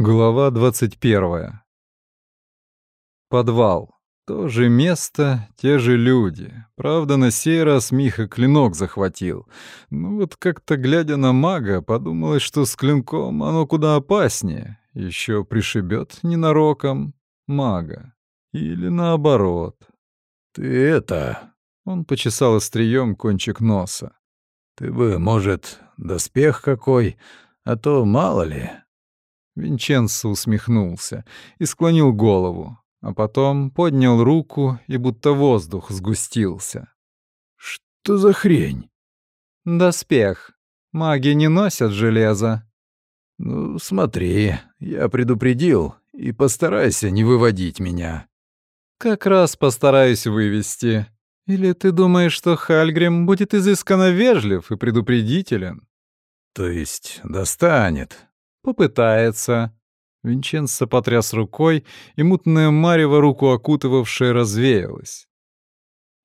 Глава 21. Подвал. То же место, те же люди. Правда, на сей раз Миха клинок захватил. Ну вот как-то глядя на мага, подумалось, что с клинком оно куда опаснее. Еще пришибет ненароком мага. Или наоборот. «Ты это...» — он почесал острием кончик носа. «Ты бы, может, доспех какой, а то мало ли...» Винченцо усмехнулся и склонил голову, а потом поднял руку, и будто воздух сгустился. «Что за хрень?» «Доспех. Маги не носят железо». «Ну, смотри, я предупредил, и постарайся не выводить меня». «Как раз постараюсь вывести. Или ты думаешь, что Хальгрим будет изысканно вежлив и предупредителен?» «То есть достанет?» Попытается. Винченцо потряс рукой, и мутная марево руку окутывавшая развеялась.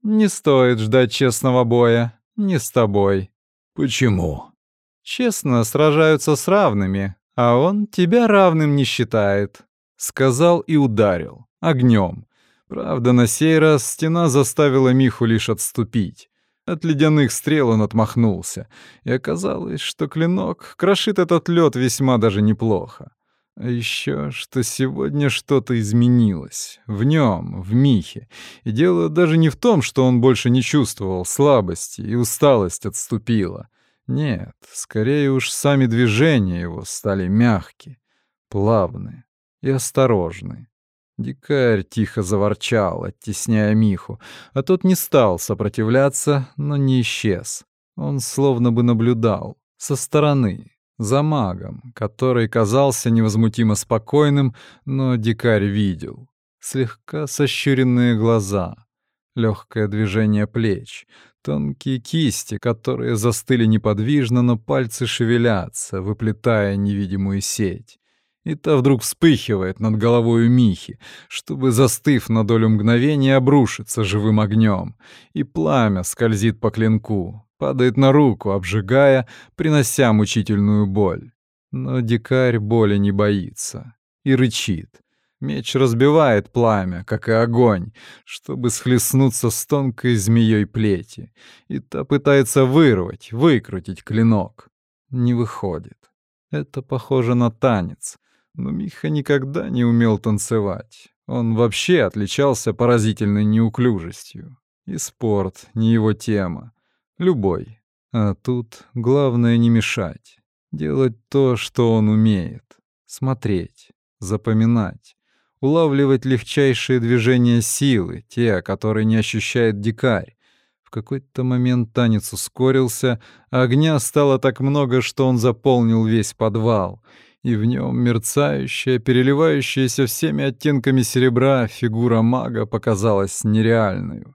Не стоит ждать честного боя. Не с тобой. Почему? Честно сражаются с равными, а он тебя равным не считает. Сказал и ударил. Огнем. Правда, на сей раз стена заставила Миху лишь отступить. От ледяных стрел он отмахнулся, и оказалось, что клинок крошит этот лед весьма даже неплохо. А еще, что сегодня что-то изменилось. В нем, в Михе. И дело даже не в том, что он больше не чувствовал слабости, и усталость отступила. Нет, скорее уж сами движения его стали мягкие, плавные и осторожные. Дикарь тихо заворчал, оттесняя Миху, а тот не стал сопротивляться, но не исчез. Он словно бы наблюдал, со стороны, за магом, который казался невозмутимо спокойным, но дикарь видел. Слегка сощуренные глаза, легкое движение плеч, тонкие кисти, которые застыли неподвижно, но пальцы шевелятся, выплетая невидимую сеть и та вдруг вспыхивает над головой Михи, чтобы, застыв на долю мгновения, обрушиться живым огнем, и пламя скользит по клинку, падает на руку, обжигая, принося мучительную боль. Но дикарь боли не боится и рычит. Меч разбивает пламя, как и огонь, чтобы схлестнуться с тонкой змеей плети, и та пытается вырвать, выкрутить клинок. Не выходит. Это похоже на танец, но Миха никогда не умел танцевать. Он вообще отличался поразительной неуклюжестью. И спорт не его тема. Любой. А тут главное не мешать. Делать то, что он умеет. Смотреть, запоминать, улавливать легчайшие движения силы, те, которые не ощущает дикарь. В какой-то момент танец ускорился, а огня стало так много, что он заполнил весь подвал — и в нем мерцающая, переливающаяся всеми оттенками серебра фигура мага показалась нереальной.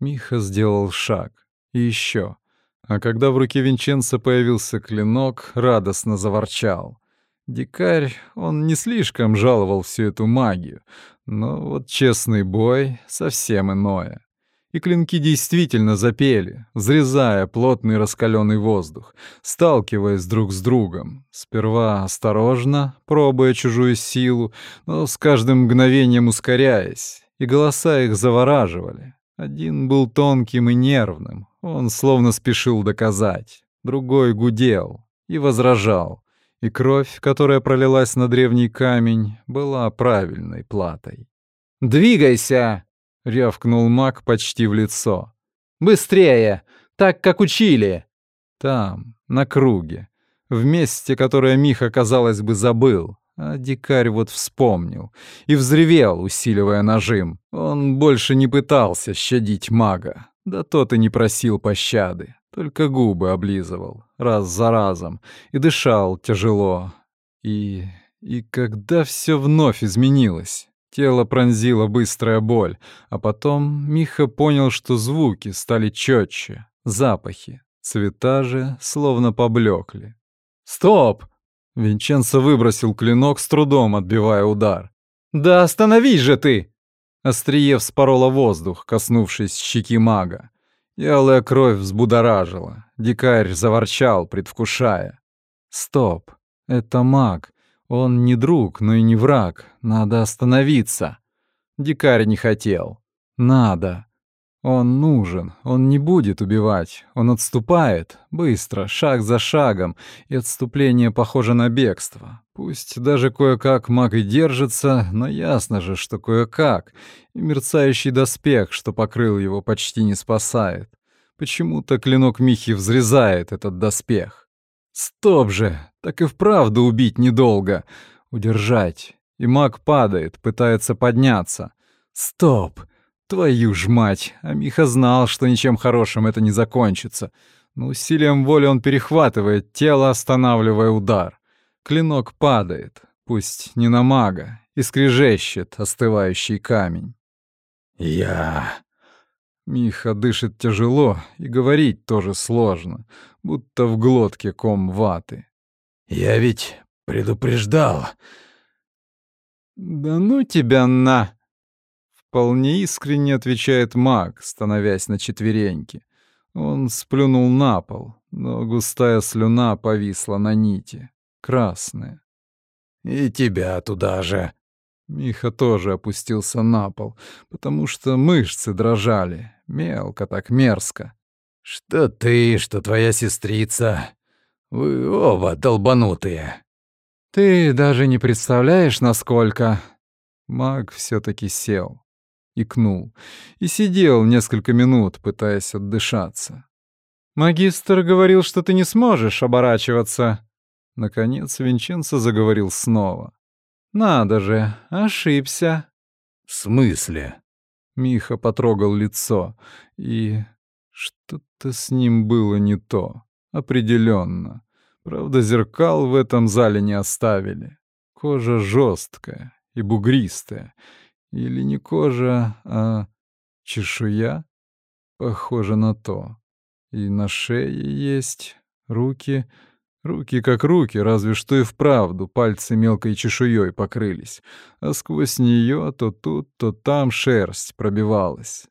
Миха сделал шаг. И еще. А когда в руке Винченца появился клинок, радостно заворчал. Дикарь, он не слишком жаловал всю эту магию, но вот честный бой — совсем иное и клинки действительно запели, взрезая плотный раскаленный воздух, сталкиваясь друг с другом. Сперва осторожно, пробуя чужую силу, но с каждым мгновением ускоряясь, и голоса их завораживали. Один был тонким и нервным, он словно спешил доказать, другой гудел и возражал, и кровь, которая пролилась на древний камень, была правильной платой. «Двигайся!» — рявкнул маг почти в лицо. «Быстрее! Так, как учили!» Там, на круге, в месте, которое Миха, казалось бы, забыл, а дикарь вот вспомнил и взревел, усиливая нажим. Он больше не пытался щадить мага, да тот и не просил пощады, только губы облизывал, раз за разом, и дышал тяжело. И... и когда все вновь изменилось? Тело пронзила быстрая боль, а потом Миха понял, что звуки стали четче, запахи, цвета же словно поблекли. «Стоп!» Винченцо выбросил клинок с трудом, отбивая удар. «Да остановись же ты!» Острие вспороло воздух, коснувшись щеки мага. Ялая кровь взбудоражила. Дикарь заворчал, предвкушая. «Стоп! Это маг. Он не друг, но и не враг. Надо остановиться. Дикарь не хотел. Надо. Он нужен, он не будет убивать, он отступает, быстро, шаг за шагом, и отступление похоже на бегство. Пусть даже кое-как маг и держится, но ясно же, что кое-как, и мерцающий доспех, что покрыл его, почти не спасает. Почему-то клинок Михи взрезает этот доспех. Стоп же, так и вправду убить недолго. Удержать. И маг падает, пытается подняться. Стоп! Твою ж мать! А Миха знал, что ничем хорошим это не закончится. Но усилием воли он перехватывает тело, останавливая удар. Клинок падает, пусть не на мага, и скрежещет остывающий камень. «Я...» Миха дышит тяжело, и говорить тоже сложно, будто в глотке ком ваты. «Я ведь предупреждал». «Да ну тебя на!» Вполне искренне отвечает маг, становясь на четвереньки. Он сплюнул на пол, но густая слюна повисла на нити, красная. «И тебя туда же!» Миха тоже опустился на пол, потому что мышцы дрожали, мелко так мерзко. «Что ты, что твоя сестрица? Вы оба долбанутые!» «Ты даже не представляешь, насколько...» Маг все таки сел икнул, и сидел несколько минут, пытаясь отдышаться. «Магистр говорил, что ты не сможешь оборачиваться». Наконец Винченцо заговорил снова. «Надо же, ошибся». «В смысле?» Миха потрогал лицо, и что-то с ним было не то, определенно. Правда, зеркал в этом зале не оставили. Кожа жесткая и бугристая, или не кожа, а чешуя? Похоже на то. И на шее есть руки. Руки как руки, разве что и вправду пальцы мелкой чешуей покрылись, а сквозь нее то тут, то там шерсть пробивалась.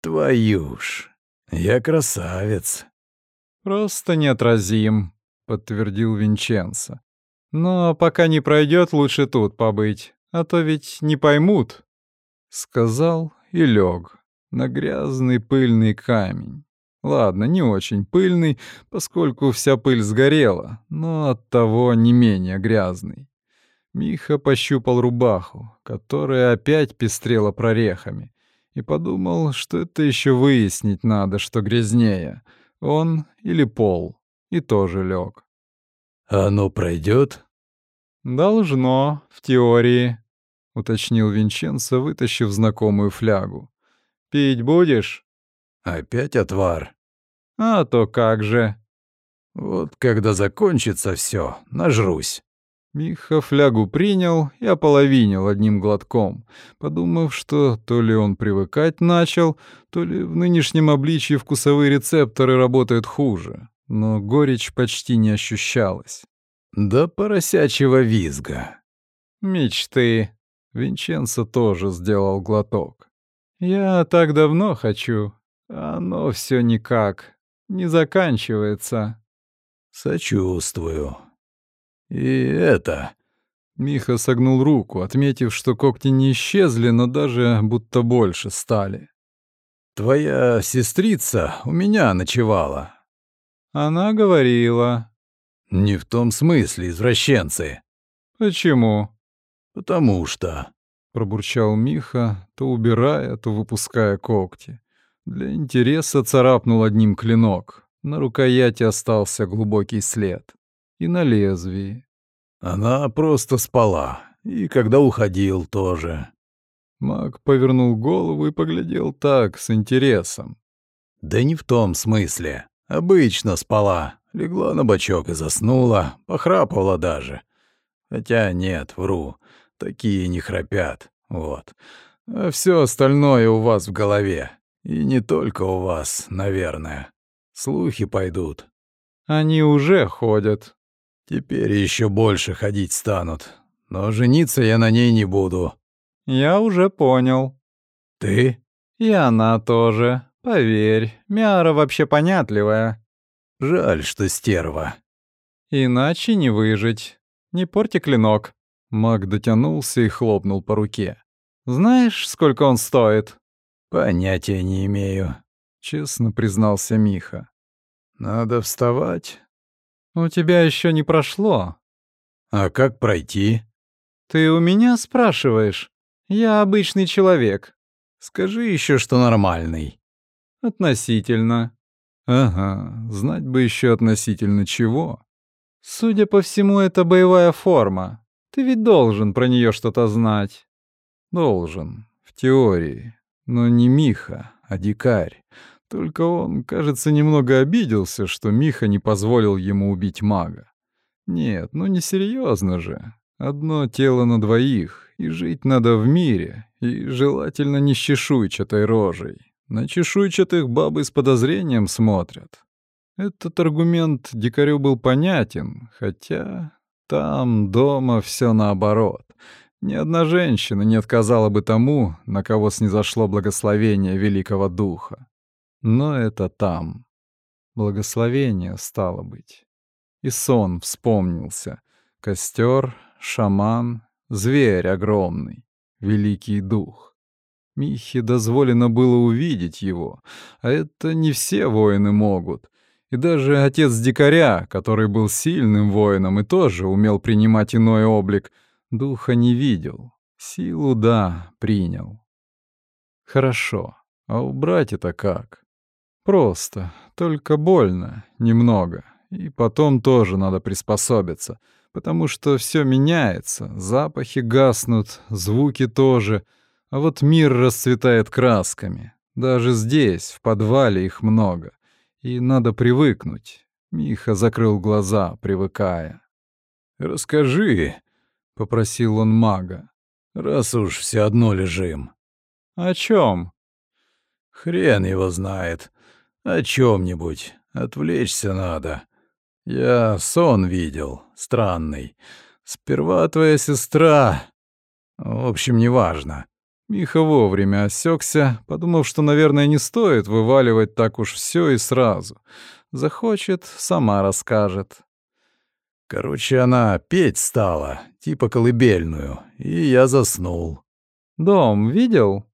«Твою ж! Я красавец!» «Просто неотразим», — подтвердил Винченцо. «Но пока не пройдет, лучше тут побыть а то ведь не поймут», — сказал и лег на грязный пыльный камень. Ладно, не очень пыльный, поскольку вся пыль сгорела, но оттого не менее грязный. Миха пощупал рубаху, которая опять пестрела прорехами, и подумал, что это еще выяснить надо, что грязнее, он или пол, и тоже лег. «Оно пройдет? «Должно, в теории», — уточнил Винченцо, вытащив знакомую флягу. «Пить будешь?» «Опять отвар?» «А то как же!» «Вот когда закончится все, нажрусь». Миха флягу принял и ополовинил одним глотком, подумав, что то ли он привыкать начал, то ли в нынешнем обличье вкусовые рецепторы работают хуже, но горечь почти не ощущалась. До поросячьего визга. Мечты. Винченцо тоже сделал глоток. Я так давно хочу. Оно все никак. Не заканчивается. Сочувствую. И это... Миха согнул руку, отметив, что когти не исчезли, но даже будто больше стали. «Твоя сестрица у меня ночевала». Она говорила. «Не в том смысле, извращенцы». «Почему?» «Потому что...» — пробурчал Миха, то убирая, то выпуская когти. Для интереса царапнул одним клинок. На рукояти остался глубокий след. И на лезвии. Она просто спала. И когда уходил тоже. Маг повернул голову и поглядел так, с интересом. «Да не в том смысле. Обычно спала. Легла на бочок и заснула, похрапывала даже. Хотя нет, вру, такие не храпят, вот. А все остальное у вас в голове. И не только у вас, наверное. Слухи пойдут. Они уже ходят. Теперь еще больше ходить станут. Но жениться я на ней не буду. Я уже понял. Ты? И она тоже. Поверь, Мяра вообще понятливая. Жаль, что стерва. Иначе не выжить. не порти клинок». Маг дотянулся и хлопнул по руке. «Знаешь, сколько он стоит?» «Понятия не имею», — честно признался Миха. «Надо вставать». «У тебя еще не прошло». «А как пройти?» «Ты у меня спрашиваешь? Я обычный человек». «Скажи еще, что нормальный». «Относительно». «Ага, знать бы еще относительно чего». «Судя по всему, это боевая форма. Ты ведь должен про нее что-то знать». «Должен, в теории. Но не Миха, а дикарь. Только он, кажется, немного обиделся, что Миха не позволил ему убить мага. Нет, ну не серьезно же. Одно тело на двоих, и жить надо в мире, и желательно не с чешуйчатой рожей. На чешуйчатых бабы с подозрением смотрят. Этот аргумент дикарю был понятен, хотя там, дома, все наоборот. Ни одна женщина не отказала бы тому, на кого снизошло благословение Великого Духа. Но это там. Благословение стало быть. И сон вспомнился. Костер, шаман, зверь огромный, Великий Дух. Михе дозволено было увидеть его, а это не все воины могут. И даже отец дикаря, который был сильным воином и тоже умел принимать иной облик — Духа не видел. Силу, да, принял. Хорошо. А убрать это как? Просто. Только больно. Немного. И потом тоже надо приспособиться. Потому что все меняется. Запахи гаснут, звуки тоже. А вот мир расцветает красками. Даже здесь, в подвале, их много. И надо привыкнуть. Миха закрыл глаза, привыкая. «Расскажи», попросил он мага. Раз уж все одно лежим. О чем? Хрен его знает. О чем-нибудь. Отвлечься надо. Я сон видел, странный. Сперва твоя сестра. В общем, неважно. Миха вовремя осекся, подумав, что, наверное, не стоит вываливать так уж все и сразу. Захочет, сама расскажет. Короче, она петь стала, типа колыбельную, и я заснул. Дом видел?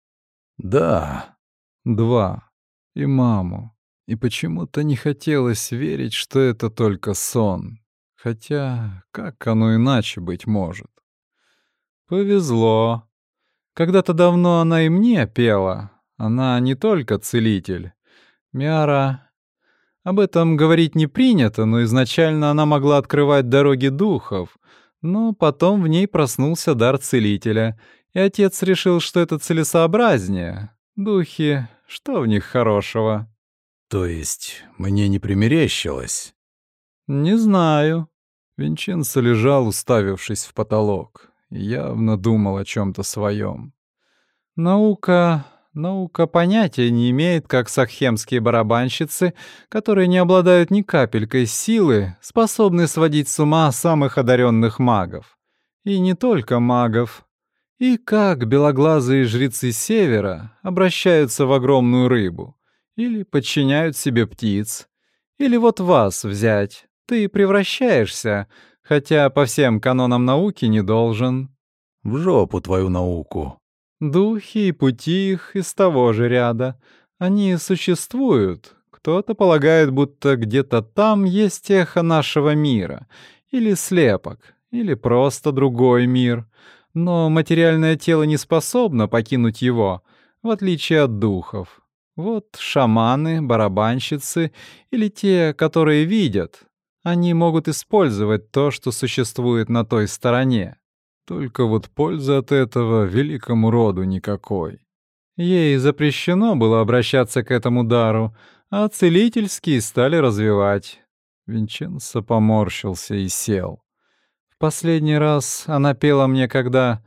Да. Два. И маму. И почему-то не хотелось верить, что это только сон. Хотя, как оно иначе быть может? Повезло. Когда-то давно она и мне пела. Она не только целитель. Мяра об этом говорить не принято, но изначально она могла открывать дороги духов. Но потом в ней проснулся дар целителя, и отец решил, что это целесообразнее. Духи, что в них хорошего? То есть мне не примерещилось? Не знаю. Винченцо лежал, уставившись в потолок, явно думал о чем то своем. Наука Наука понятия не имеет, как сахемские барабанщицы, которые не обладают ни капелькой силы, способны сводить с ума самых одаренных магов. И не только магов. И как белоглазые жрецы Севера обращаются в огромную рыбу. Или подчиняют себе птиц. Или вот вас взять. Ты превращаешься, хотя по всем канонам науки не должен. В жопу твою науку, Духи и пути их из того же ряда. Они существуют. Кто-то полагает, будто где-то там есть эхо нашего мира, или слепок, или просто другой мир. Но материальное тело не способно покинуть его, в отличие от духов. Вот шаманы, барабанщицы или те, которые видят. Они могут использовать то, что существует на той стороне. Только вот пользы от этого великому роду никакой. Ей запрещено было обращаться к этому дару, а целительские стали развивать. Винченцо поморщился и сел. В последний раз она пела мне, когда...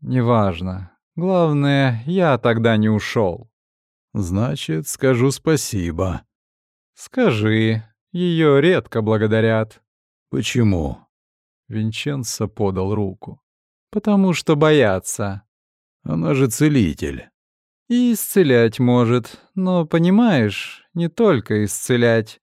Неважно. Главное, я тогда не ушел. Значит, скажу спасибо. Скажи. Ее редко благодарят. Почему? Винченцо подал руку. «Потому что боятся. Она же целитель. И исцелять может, но, понимаешь, не только исцелять.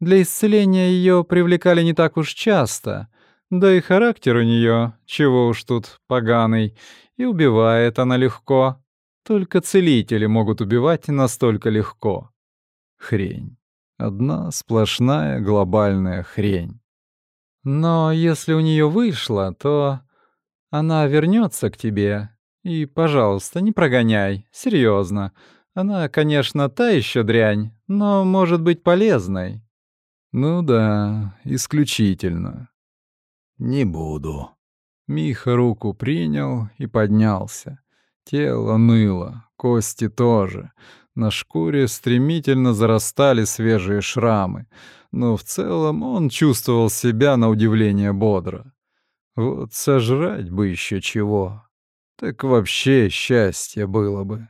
Для исцеления ее привлекали не так уж часто. Да и характер у нее, чего уж тут поганый, и убивает она легко. Только целители могут убивать настолько легко. Хрень. Одна сплошная глобальная хрень. Но если у нее вышло, то она вернется к тебе. И, пожалуйста, не прогоняй, серьезно. Она, конечно, та еще дрянь, но может быть полезной. Ну да, исключительно. Не буду. Миха руку принял и поднялся. Тело ныло, кости тоже. На шкуре стремительно зарастали свежие шрамы, но в целом он чувствовал себя на удивление бодро. Вот сожрать бы еще чего. Так вообще счастье было бы.